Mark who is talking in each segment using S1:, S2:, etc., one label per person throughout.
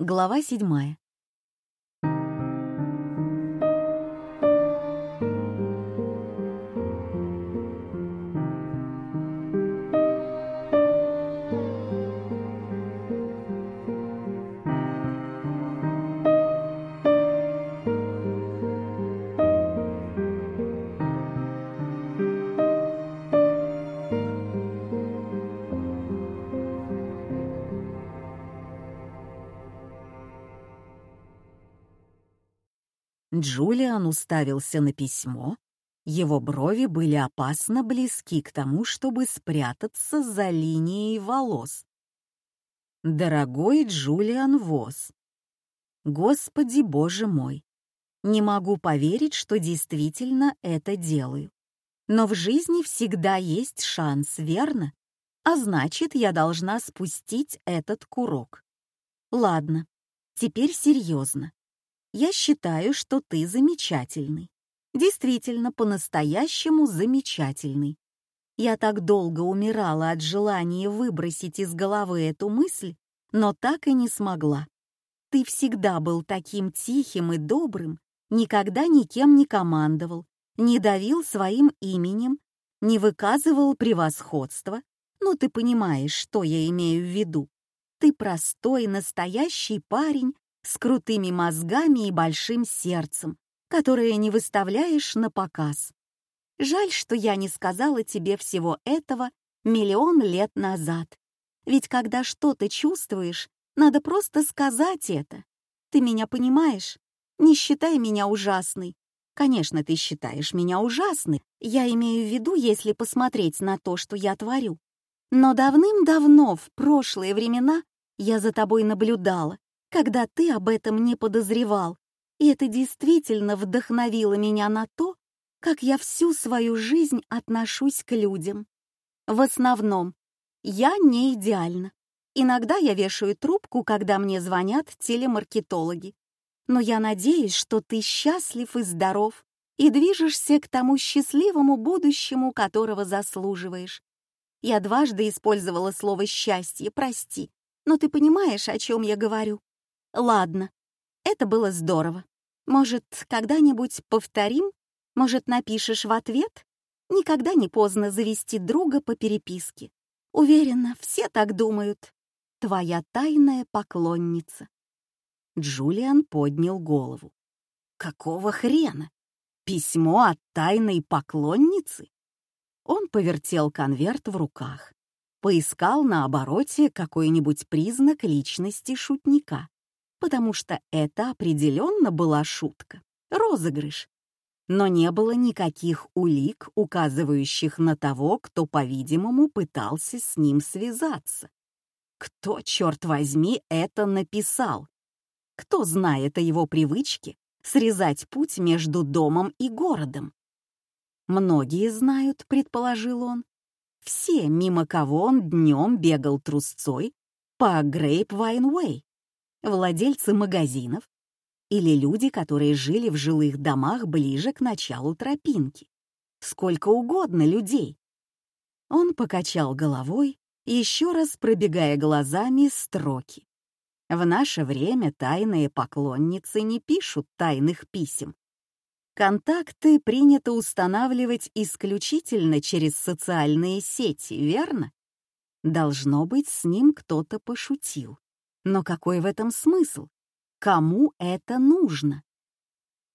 S1: Глава седьмая. Джулиан уставился на письмо. Его брови были опасно близки к тому, чтобы спрятаться за линией волос. «Дорогой Джулиан Вос, Господи Боже мой, не могу поверить, что действительно это делаю. Но в жизни всегда есть шанс, верно? А значит, я должна спустить этот курок. Ладно, теперь серьезно. Я считаю, что ты замечательный. Действительно, по-настоящему замечательный. Я так долго умирала от желания выбросить из головы эту мысль, но так и не смогла. Ты всегда был таким тихим и добрым, никогда никем не командовал, не давил своим именем, не выказывал превосходства. Ну, ты понимаешь, что я имею в виду. Ты простой, настоящий парень, с крутыми мозгами и большим сердцем, которое не выставляешь на показ. Жаль, что я не сказала тебе всего этого миллион лет назад. Ведь когда что-то чувствуешь, надо просто сказать это. Ты меня понимаешь? Не считай меня ужасной. Конечно, ты считаешь меня ужасной. Я имею в виду, если посмотреть на то, что я творю. Но давным-давно, в прошлые времена, я за тобой наблюдала, когда ты об этом не подозревал, и это действительно вдохновило меня на то, как я всю свою жизнь отношусь к людям. В основном, я не идеальна. Иногда я вешаю трубку, когда мне звонят телемаркетологи. Но я надеюсь, что ты счастлив и здоров и движешься к тому счастливому будущему, которого заслуживаешь. Я дважды использовала слово «счастье», прости, но ты понимаешь, о чем я говорю. Ладно, это было здорово. Может, когда-нибудь повторим? Может, напишешь в ответ? Никогда не поздно завести друга по переписке. Уверена, все так думают. Твоя тайная поклонница. Джулиан поднял голову. Какого хрена? Письмо от тайной поклонницы? Он повертел конверт в руках, поискал на обороте какой-нибудь признак личности шутника потому что это определенно была шутка, розыгрыш. Но не было никаких улик, указывающих на того, кто, по-видимому, пытался с ним связаться. Кто, черт возьми, это написал? Кто знает о его привычке срезать путь между домом и городом? Многие знают, предположил он. Все, мимо кого он днем бегал трусцой по Грейп-Вайн-Уэй владельцы магазинов или люди, которые жили в жилых домах ближе к началу тропинки. Сколько угодно людей. Он покачал головой, еще раз пробегая глазами строки. В наше время тайные поклонницы не пишут тайных писем. Контакты принято устанавливать исключительно через социальные сети, верно? Должно быть, с ним кто-то пошутил. Но какой в этом смысл? Кому это нужно?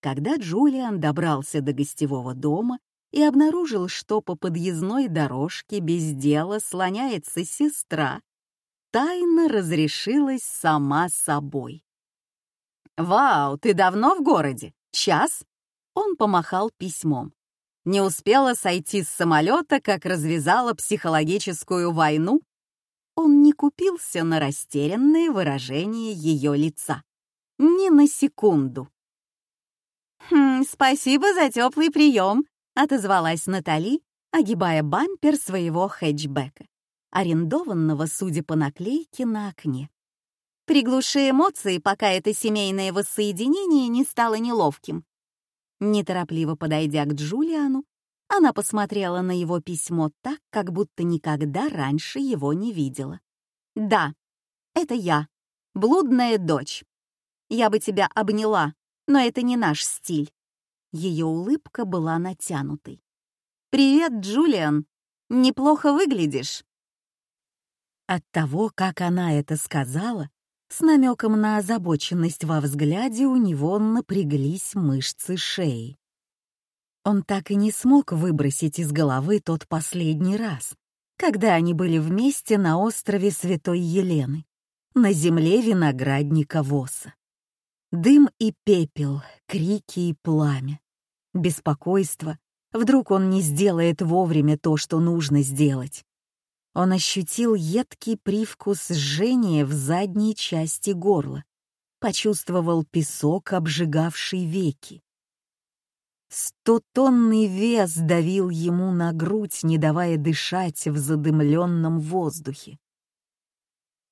S1: Когда Джулиан добрался до гостевого дома и обнаружил, что по подъездной дорожке без дела слоняется сестра, тайна разрешилась сама собой. «Вау, ты давно в городе? Час?» Он помахал письмом. Не успела сойти с самолета, как развязала психологическую войну он не купился на растерянное выражение ее лица. Ни на секунду. «Хм, «Спасибо за теплый прием», — отозвалась Натали, огибая бампер своего хэтчбека, арендованного, судя по наклейке, на окне. «Приглуши эмоции, пока это семейное воссоединение не стало неловким». Неторопливо подойдя к Джулиану, она посмотрела на его письмо так, как будто никогда раньше его не видела. «Да, это я. блудная дочь. Я бы тебя обняла, но это не наш стиль». Ее улыбка была натянутой. «Привет, Джулиан. Неплохо выглядишь». От того, как она это сказала, с намеком на озабоченность во взгляде у него напряглись мышцы шеи. Он так и не смог выбросить из головы тот последний раз, когда они были вместе на острове Святой Елены, на земле виноградника Воса. Дым и пепел, крики и пламя, беспокойство. Вдруг он не сделает вовремя то, что нужно сделать. Он ощутил едкий привкус жжения в задней части горла, почувствовал песок, обжигавший веки. Стотонный вес давил ему на грудь, не давая дышать в задымленном воздухе.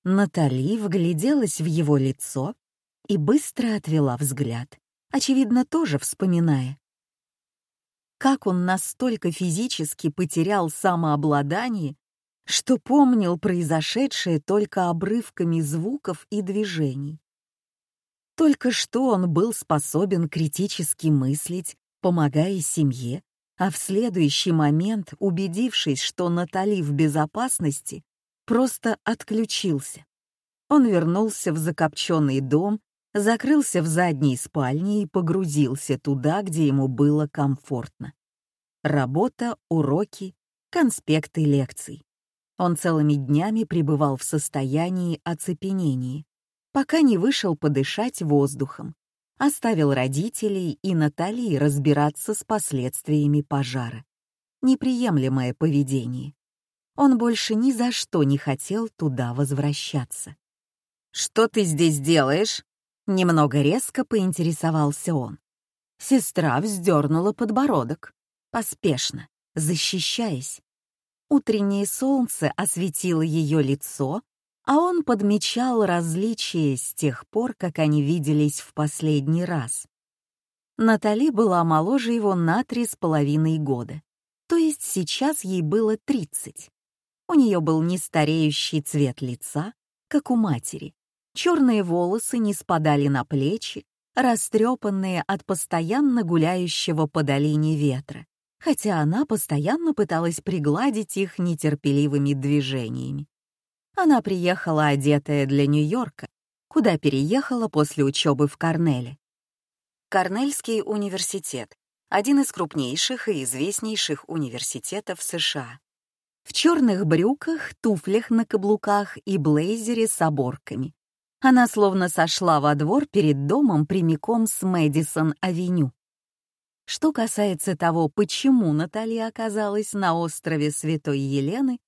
S1: Натали вгляделась в его лицо и быстро отвела взгляд, очевидно, тоже вспоминая. Как он настолько физически потерял самообладание, что помнил произошедшее только обрывками звуков и движений. Только что он был способен критически мыслить, помогая семье, а в следующий момент, убедившись, что Натали в безопасности, просто отключился. Он вернулся в закопченный дом, закрылся в задней спальне и погрузился туда, где ему было комфортно. Работа, уроки, конспекты лекций. Он целыми днями пребывал в состоянии оцепенения, пока не вышел подышать воздухом, оставил родителей и Натали разбираться с последствиями пожара. Неприемлемое поведение. Он больше ни за что не хотел туда возвращаться. «Что ты здесь делаешь?» Немного резко поинтересовался он. Сестра вздернула подбородок, поспешно, защищаясь. Утреннее солнце осветило ее лицо, а он подмечал различия с тех пор, как они виделись в последний раз. Натали была моложе его на три с половиной года, то есть сейчас ей было тридцать. У нее был нестареющий цвет лица, как у матери. Черные волосы не спадали на плечи, растрепанные от постоянно гуляющего по долине ветра хотя она постоянно пыталась пригладить их нетерпеливыми движениями. Она приехала одетая для Нью-Йорка, куда переехала после учебы в Корнеле. Корнельский университет — один из крупнейших и известнейших университетов США. В черных брюках, туфлях на каблуках и блейзере с оборками. Она словно сошла во двор перед домом прямиком с Мэдисон-авеню. Что касается того, почему Наталья оказалась на острове Святой Елены,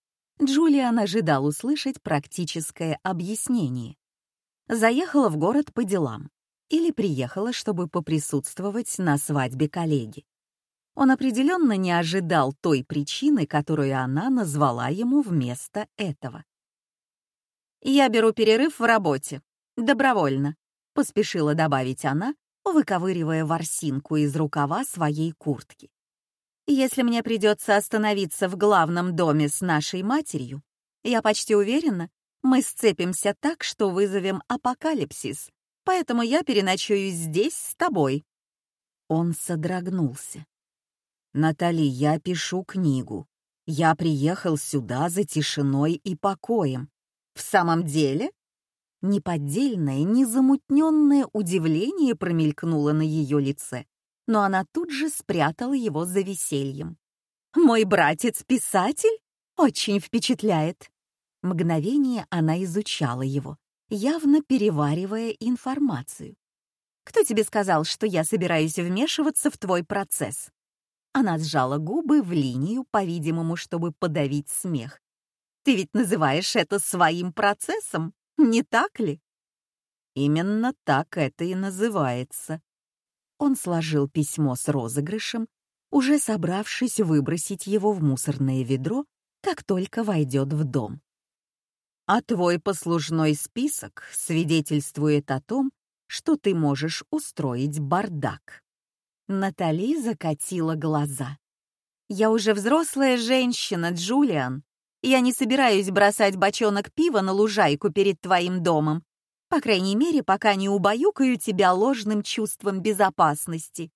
S1: Джулиан ожидал услышать практическое объяснение. Заехала в город по делам или приехала, чтобы поприсутствовать на свадьбе коллеги. Он определенно не ожидал той причины, которую она назвала ему вместо этого. «Я беру перерыв в работе. Добровольно», — поспешила добавить она, выковыривая ворсинку из рукава своей куртки. «Если мне придется остановиться в главном доме с нашей матерью, я почти уверена, мы сцепимся так, что вызовем апокалипсис, поэтому я переночую здесь с тобой». Он содрогнулся. «Натали, я пишу книгу. Я приехал сюда за тишиной и покоем. В самом деле?» Неподдельное, незамутненное удивление промелькнуло на ее лице, но она тут же спрятала его за весельем. «Мой братец-писатель? Очень впечатляет!» Мгновение она изучала его, явно переваривая информацию. «Кто тебе сказал, что я собираюсь вмешиваться в твой процесс?» Она сжала губы в линию, по-видимому, чтобы подавить смех. «Ты ведь называешь это своим процессом?» Не так ли? Именно так это и называется. Он сложил письмо с розыгрышем, уже собравшись выбросить его в мусорное ведро, как только войдет в дом. А твой послужной список свидетельствует о том, что ты можешь устроить бардак. Натали закатила глаза. «Я уже взрослая женщина, Джулиан. Я не собираюсь бросать бочонок пива на лужайку перед твоим домом. По крайней мере, пока не убаюкаю тебя ложным чувством безопасности.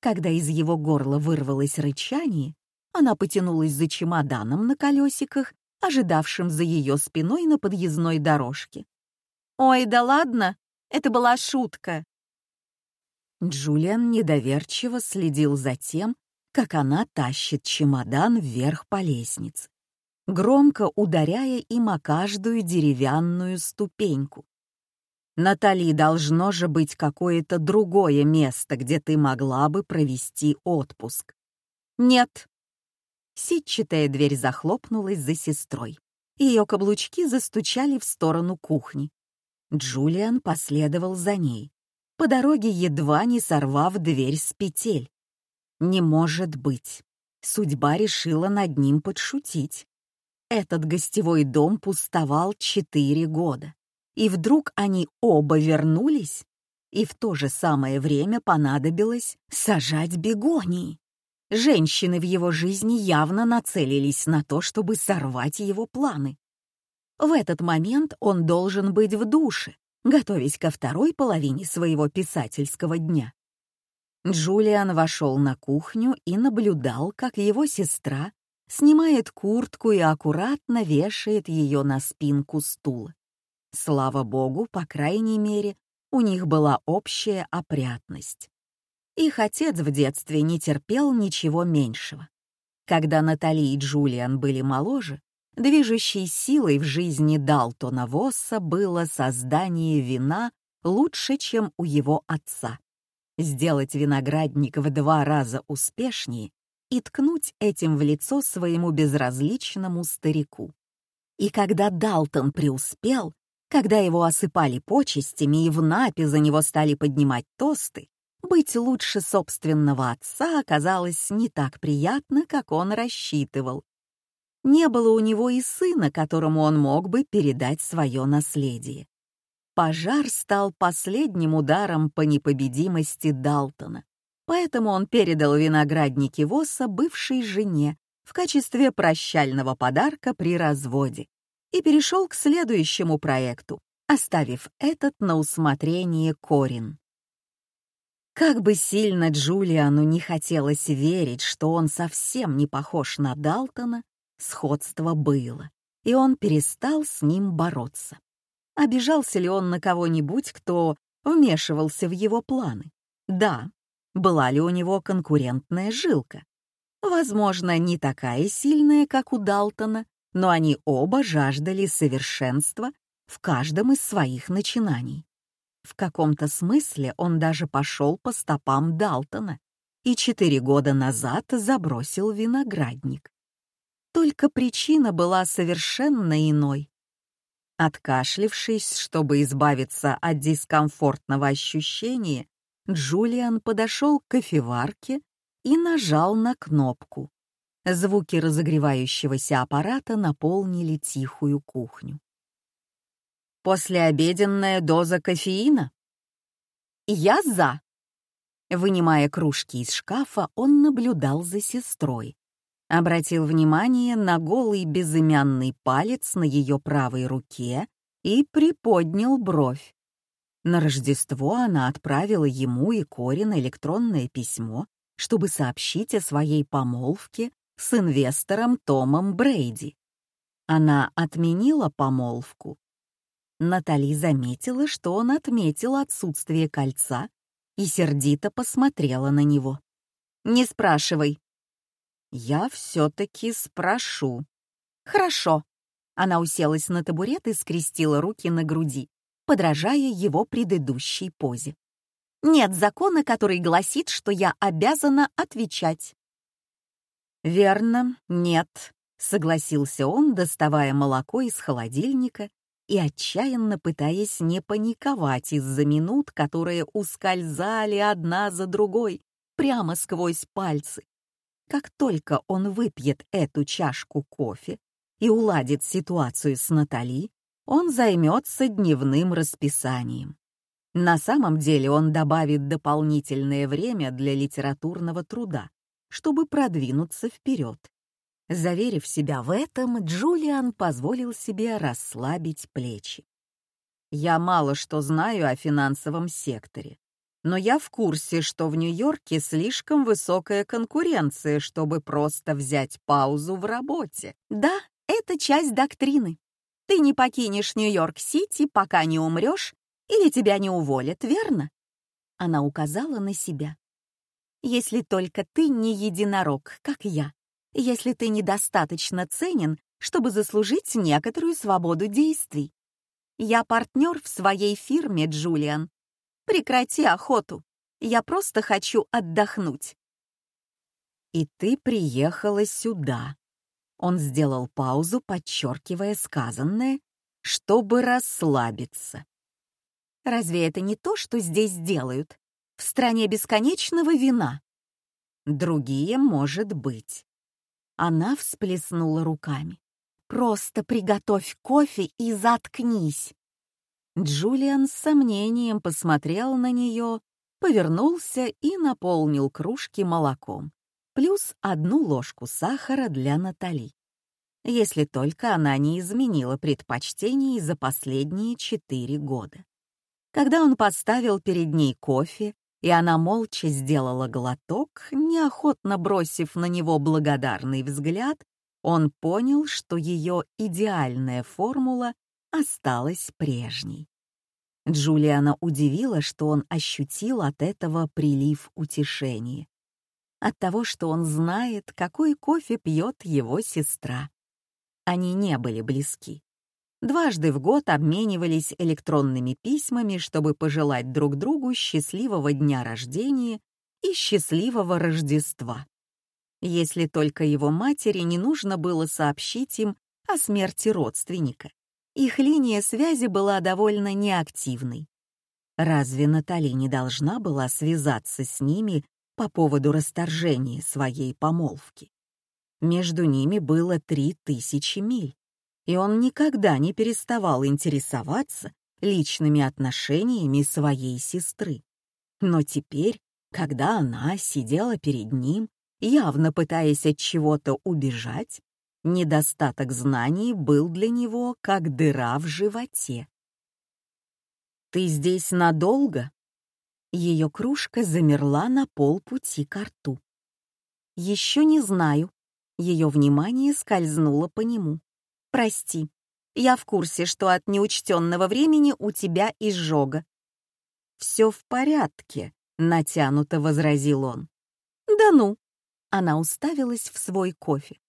S1: Когда из его горла вырвалось рычание, она потянулась за чемоданом на колесиках, ожидавшим за ее спиной на подъездной дорожке. «Ой, да ладно, это была шутка». Джулиан недоверчиво следил за тем, как она тащит чемодан вверх по лестнице, громко ударяя им о каждую деревянную ступеньку. Натали, должно же быть какое-то другое место, где ты могла бы провести отпуск. Нет. Сетчатая дверь захлопнулась за сестрой. Ее каблучки застучали в сторону кухни. Джулиан последовал за ней, по дороге едва не сорвав дверь с петель. Не может быть. Судьба решила над ним подшутить. Этот гостевой дом пустовал четыре года и вдруг они оба вернулись, и в то же самое время понадобилось сажать бегонии. Женщины в его жизни явно нацелились на то, чтобы сорвать его планы. В этот момент он должен быть в душе, готовясь ко второй половине своего писательского дня. Джулиан вошел на кухню и наблюдал, как его сестра снимает куртку и аккуратно вешает ее на спинку стула. Слава богу, по крайней мере, у них была общая опрятность. Их отец в детстве не терпел ничего меньшего. Когда Натали и Джулиан были моложе, движущей силой в жизни Далтона Восса было создание вина лучше, чем у его отца. Сделать виноградник в два раза успешнее и ткнуть этим в лицо своему безразличному старику. И когда Далтон преуспел, когда его осыпали почестями и в напе за него стали поднимать тосты, быть лучше собственного отца оказалось не так приятно, как он рассчитывал. Не было у него и сына, которому он мог бы передать свое наследие. Пожар стал последним ударом по непобедимости Далтона, поэтому он передал виноградники Восса бывшей жене в качестве прощального подарка при разводе и перешел к следующему проекту, оставив этот на усмотрение Корин. Как бы сильно Джулиану не хотелось верить, что он совсем не похож на Далтона, сходство было, и он перестал с ним бороться. Обижался ли он на кого-нибудь, кто вмешивался в его планы? Да. Была ли у него конкурентная жилка? Возможно, не такая сильная, как у Далтона, но они оба жаждали совершенства в каждом из своих начинаний. В каком-то смысле он даже пошел по стопам Далтона и четыре года назад забросил виноградник. Только причина была совершенно иной. Откашлившись, чтобы избавиться от дискомфортного ощущения, Джулиан подошел к кофеварке и нажал на кнопку. Звуки разогревающегося аппарата наполнили тихую кухню. «Послеобеденная доза кофеина?» «Я за!» Вынимая кружки из шкафа, он наблюдал за сестрой. Обратил внимание на голый безымянный палец на ее правой руке и приподнял бровь. На Рождество она отправила ему и Корин электронное письмо, чтобы сообщить о своей помолвке с инвестором Томом Брейди. Она отменила помолвку. Натали заметила, что он отметил отсутствие кольца и сердито посмотрела на него. «Не спрашивай». «Я все-таки спрошу». «Хорошо». Она уселась на табурет и скрестила руки на груди, подражая его предыдущей позе. «Нет закона, который гласит, что я обязана отвечать. «Верно, нет», — согласился он, доставая молоко из холодильника и отчаянно пытаясь не паниковать из-за минут, которые ускользали одна за другой, прямо сквозь пальцы. Как только он выпьет эту чашку кофе и уладит ситуацию с Натали, он займется дневным расписанием. На самом деле он добавит дополнительное время для литературного труда, чтобы продвинуться вперед. Заверив себя в этом, Джулиан позволил себе расслабить плечи. Я мало что знаю о финансовом секторе, но я в курсе, что в Нью-Йорке слишком высокая конкуренция, чтобы просто взять паузу в работе.
S2: Да, это часть доктрины. Ты не покинешь Нью-Йорк-Сити, пока не умрешь, или тебя не уволят, верно? Она указала на себя. Если только ты не единорог, как я. Если ты недостаточно ценен, чтобы заслужить некоторую свободу действий. Я партнер в своей фирме, Джулиан. Прекрати охоту. Я просто хочу отдохнуть.
S1: И ты приехала сюда. Он сделал паузу, подчеркивая сказанное, чтобы расслабиться.
S2: Разве это не то, что здесь делают? В стране бесконечного вина.
S1: Другие, может быть. Она всплеснула руками.
S2: Просто приготовь кофе и заткнись.
S1: Джулиан с сомнением посмотрел на нее, повернулся и наполнил кружки молоком, плюс одну ложку сахара для Натали. Если только она не изменила предпочтений за последние четыре года. Когда он поставил перед ней кофе, и она молча сделала глоток, неохотно бросив на него благодарный взгляд, он понял, что ее идеальная формула осталась прежней. Джулиана удивила, что он ощутил от этого прилив утешения. От того, что он знает, какой кофе пьет его сестра. Они не были близки. Дважды в год обменивались электронными письмами, чтобы пожелать друг другу счастливого дня рождения и счастливого Рождества если только его матери не нужно было сообщить им о смерти родственника. Их линия связи была довольно неактивной. Разве Натали не должна была связаться с ними по поводу расторжения своей помолвки? Между ними было три тысячи миль, и он никогда не переставал интересоваться личными отношениями своей сестры. Но теперь, когда она сидела перед ним, явно пытаясь от чего-то убежать, недостаток знаний был для него как дыра в животе. «Ты здесь надолго?» Ее кружка замерла на полпути к рту. «Еще не знаю». Ее внимание скользнуло по нему. «Прости, я в курсе, что от неучтенного времени у тебя изжога». «Все в порядке», — натянуто возразил он. «Да ну, она уставилась в свой кофе.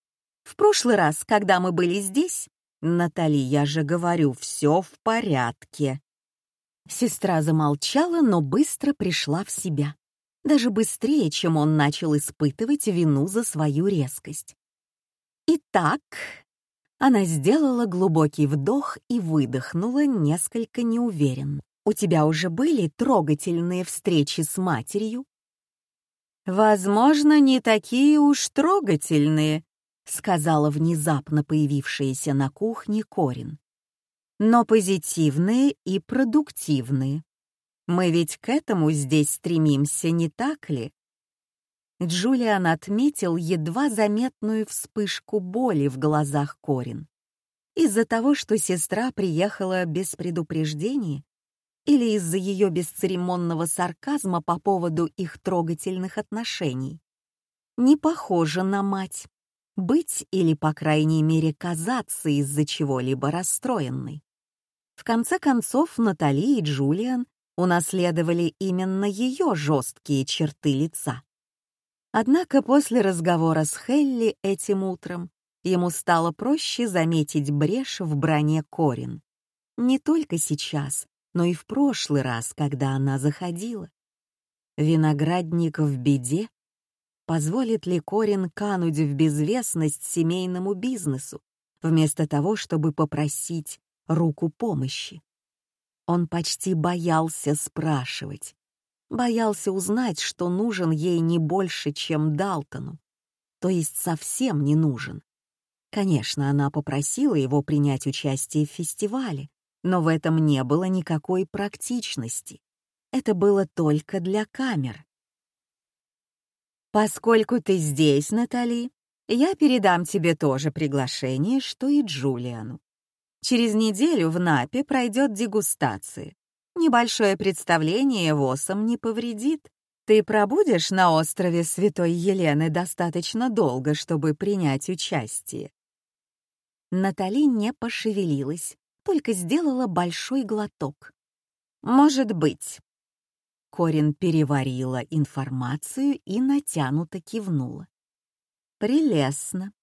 S1: «В прошлый раз, когда мы были здесь...» «Натали, я же говорю, все в порядке». Сестра замолчала, но быстро пришла в себя. Даже быстрее, чем он начал испытывать вину за свою резкость. «Итак...» Она сделала глубокий вдох и выдохнула несколько неуверенно. «У тебя уже были трогательные встречи с матерью?» «Возможно, не такие уж трогательные», — сказала внезапно появившаяся на кухне Корин. «Но позитивные и продуктивные. Мы ведь к этому здесь стремимся, не так ли?» Джулиан отметил едва заметную вспышку боли в глазах Корин. Из-за того, что сестра приехала без предупреждения, или из-за ее бесцеремонного сарказма по поводу их трогательных отношений. Не похоже на мать. Быть или, по крайней мере, казаться из-за чего-либо расстроенной. В конце концов, Натали и Джулиан унаследовали именно ее жесткие черты лица. Однако после разговора с Хелли этим утром ему стало проще заметить брешь в броне Корин. Не только сейчас, но и в прошлый раз, когда она заходила. Виноградник в беде? Позволит ли Корин кануть в безвестность семейному бизнесу, вместо того, чтобы попросить руку помощи? Он почти боялся спрашивать. Боялся узнать, что нужен ей не больше, чем Далтону. То есть совсем не нужен. Конечно, она попросила его принять участие в фестивале, но в этом не было никакой практичности. Это было только для камер. «Поскольку ты здесь, Натали, я передам тебе тоже приглашение, что и Джулиану. Через неделю в Напе пройдет дегустация. Небольшое представление ВОСом не повредит. Ты пробудешь на острове Святой Елены достаточно долго, чтобы принять участие. Натали не пошевелилась, только сделала большой глоток. «Может быть». Корин переварила информацию и натянуто кивнула. «Прелестно.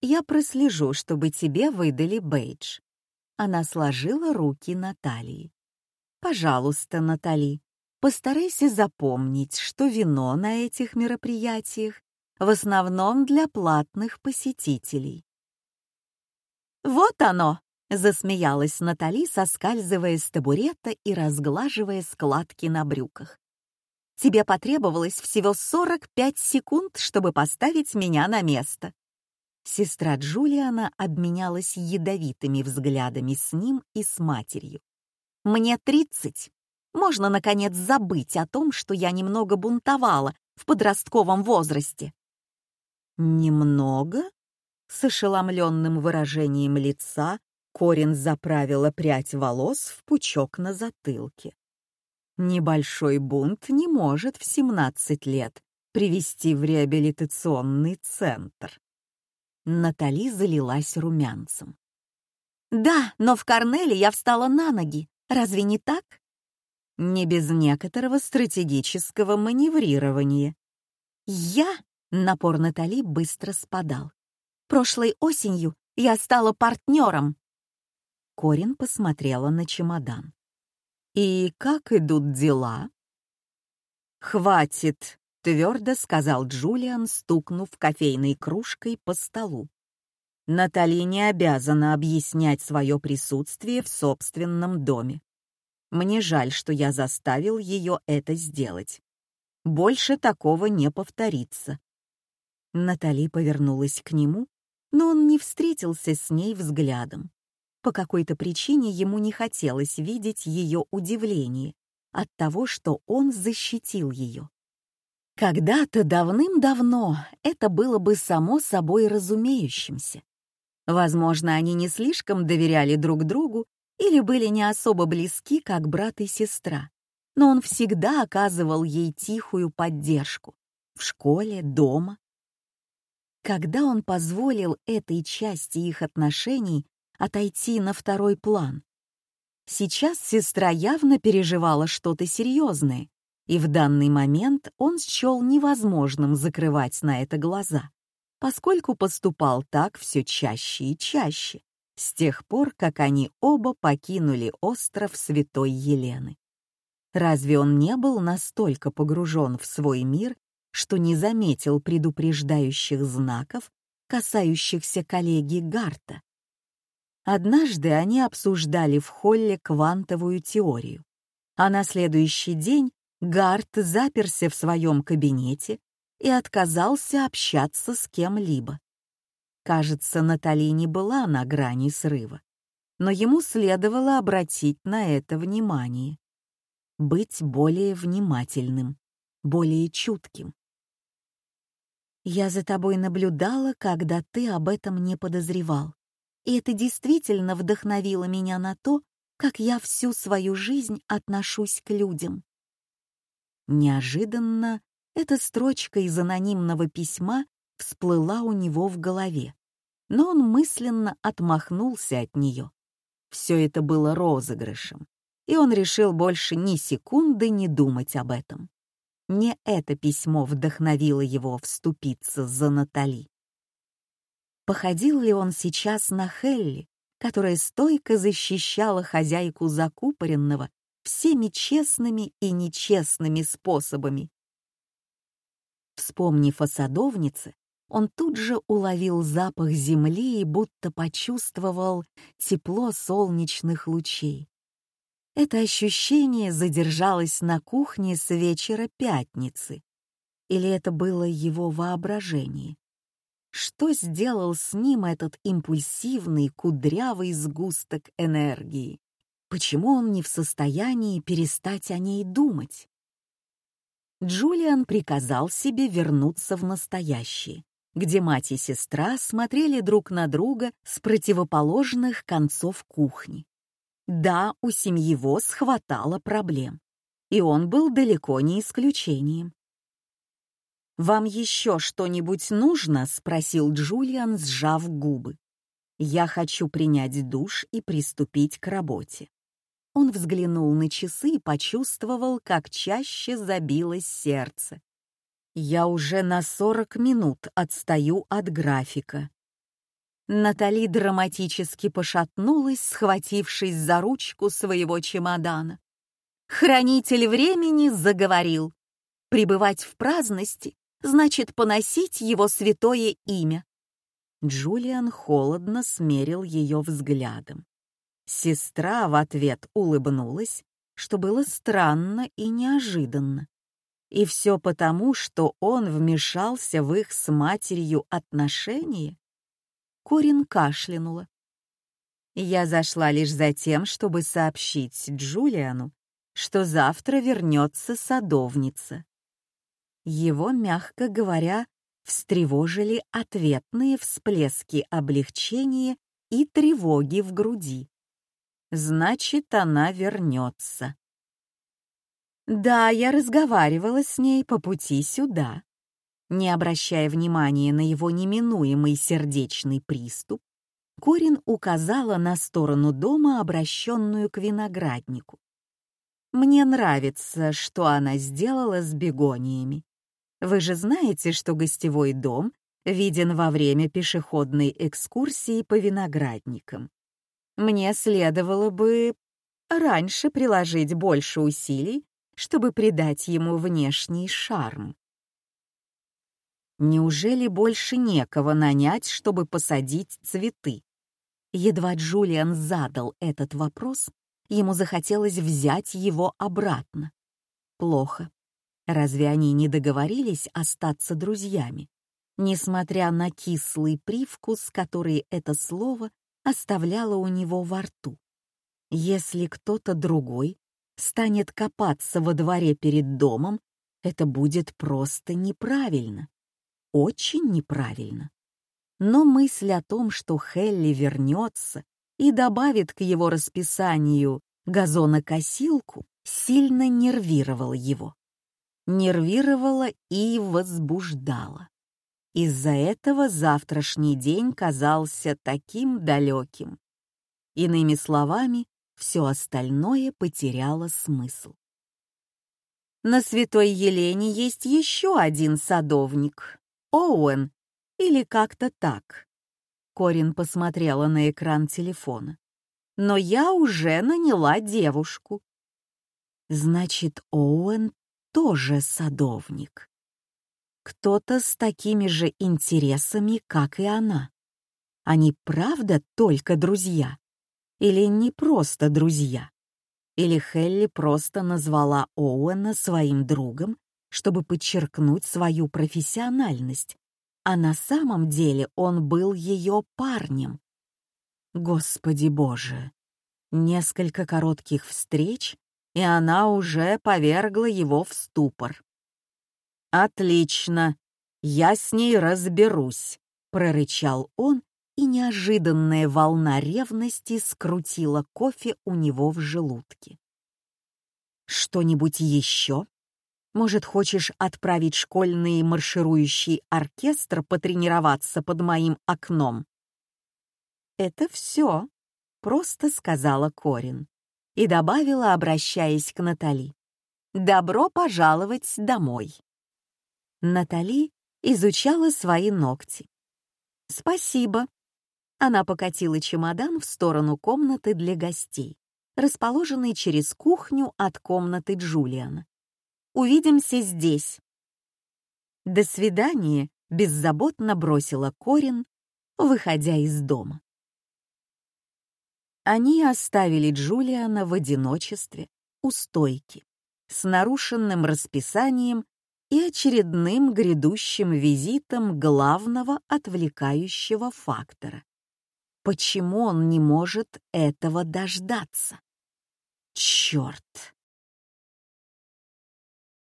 S1: Я прослежу, чтобы тебе выдали бейдж». Она сложила руки Натальи. «Пожалуйста, Натали, постарайся запомнить, что вино на этих мероприятиях в основном для платных посетителей. «Вот оно!» — засмеялась Натали, соскальзывая с табурета и разглаживая складки на брюках. «Тебе потребовалось всего 45 секунд, чтобы поставить меня на место». Сестра Джулиана обменялась ядовитыми взглядами с ним и с матерью. «Мне 30. Можно, наконец, забыть о том, что я немного бунтовала в подростковом возрасте». «Немного?» С ошеломленным выражением лица Корин заправила прядь волос в пучок на затылке. Небольшой бунт не может в 17 лет привести в реабилитационный центр. Натали залилась румянцем. «Да, но в Корнеле я встала на ноги. Разве не так?» «Не без некоторого стратегического маневрирования». «Я?» — напор Натали быстро спадал. Прошлой осенью я стала партнером». Корин посмотрела на чемодан. «И как идут дела?» «Хватит», — твердо сказал Джулиан, стукнув кофейной кружкой по столу. Натали не обязана объяснять свое присутствие в собственном доме. Мне жаль, что я заставил ее это сделать. Больше такого не повторится. Натали повернулась к нему, но он не встретился с ней взглядом. По какой-то причине ему не хотелось видеть ее удивление от того, что он защитил ее. Когда-то давным-давно это было бы само собой разумеющимся. Возможно, они не слишком доверяли друг другу или были не особо близки, как брат и сестра, но он всегда оказывал ей тихую поддержку. В школе, дома, когда он позволил этой части их отношений отойти на второй план. Сейчас сестра явно переживала что-то серьезное, и в данный момент он счел невозможным закрывать на это глаза, поскольку поступал так все чаще и чаще, с тех пор, как они оба покинули остров Святой Елены. Разве он не был настолько погружен в свой мир что не заметил предупреждающих знаков, касающихся коллеги Гарта. Однажды они обсуждали в холле квантовую теорию, а на следующий день Гарт заперся в своем кабинете и отказался общаться с кем-либо. Кажется, Натали не была на грани срыва, но ему следовало обратить на это внимание. Быть более внимательным, более чутким. Я за тобой наблюдала, когда ты об этом не подозревал. И это действительно вдохновило меня на то, как я всю свою жизнь отношусь к людям. Неожиданно эта строчка из анонимного письма всплыла у него в голове, но он мысленно отмахнулся от нее. Все это было розыгрышем, и он решил больше ни секунды не думать об этом. Не это письмо вдохновило его вступиться за Натали. Походил ли он сейчас на Хелли, которая стойко защищала хозяйку закупоренного всеми честными и нечестными способами? Вспомнив о садовнице, он тут же уловил запах земли и будто почувствовал тепло солнечных лучей. Это ощущение задержалось на кухне с вечера пятницы. Или это было его воображение? Что сделал с ним этот импульсивный, кудрявый сгусток энергии? Почему он не в состоянии перестать о ней думать? Джулиан приказал себе вернуться в настоящее, где мать и сестра смотрели друг на друга с противоположных концов кухни. Да, у семьи Вос хватало проблем, и он был далеко не исключением. «Вам еще что-нибудь нужно?» — спросил Джулиан, сжав губы. «Я хочу принять душ и приступить к работе». Он взглянул на часы и почувствовал, как чаще забилось сердце. «Я уже на сорок минут отстаю от графика». Натали драматически пошатнулась, схватившись за ручку своего чемодана. Хранитель времени заговорил. Пребывать в праздности значит поносить его святое имя. Джулиан холодно смерил ее взглядом. Сестра в ответ улыбнулась, что было странно и неожиданно. И все потому, что он вмешался в их с матерью отношения. Корин кашлянула. Я зашла лишь за тем, чтобы сообщить Джулиану, что завтра вернется садовница. Его, мягко говоря, встревожили ответные всплески облегчения и тревоги в груди. Значит, она вернется. Да, я разговаривала с ней по пути сюда. Не обращая внимания на его неминуемый сердечный приступ, Корин указала на сторону дома, обращенную к винограднику. «Мне нравится, что она сделала с бегониями. Вы же знаете, что гостевой дом виден во время пешеходной экскурсии по виноградникам. Мне следовало бы раньше приложить больше усилий, чтобы придать ему внешний шарм. Неужели больше некого нанять, чтобы посадить цветы? Едва Джулиан задал этот вопрос, ему захотелось взять его обратно. Плохо. Разве они не договорились остаться друзьями, несмотря на кислый привкус, который это слово оставляло у него во рту? Если кто-то другой станет копаться во дворе перед домом, это будет просто неправильно. Очень неправильно. Но мысль о том, что Хелли вернется и добавит к его расписанию газонокосилку, сильно нервировала его нервировала и возбуждала. Из-за этого завтрашний день казался таким далеким. Иными словами, все остальное потеряло смысл. На Святой Елене есть еще один садовник, Оуэн, или как-то так. Корин посмотрела на экран телефона. Но я уже наняла девушку. Значит, Оуэн тоже садовник. Кто-то с такими же интересами, как и она. Они правда только друзья? Или не просто друзья? Или Хелли просто назвала Оуэна своим другом, чтобы подчеркнуть свою профессиональность, а на самом деле он был ее парнем. Господи Боже! Несколько коротких встреч, и она уже повергла его в ступор. «Отлично, я с ней разберусь», — прорычал он, и неожиданная волна ревности скрутила кофе у него в желудке. «Что-нибудь еще? Может, хочешь отправить школьный марширующий оркестр потренироваться под моим окном?» «Это все», — просто сказала Корин и добавила, обращаясь к Натали. «Добро пожаловать домой!» Натали изучала свои ногти. «Спасибо!» Она покатила чемодан в сторону комнаты для гостей, расположенной через кухню от комнаты Джулиана. «Увидимся здесь!» «До свидания!» — беззаботно бросила Корин, выходя из дома. Они оставили Джулиана в одиночестве, у стойки, с нарушенным расписанием и очередным грядущим визитом главного отвлекающего фактора. Почему он не может этого дождаться? Черт!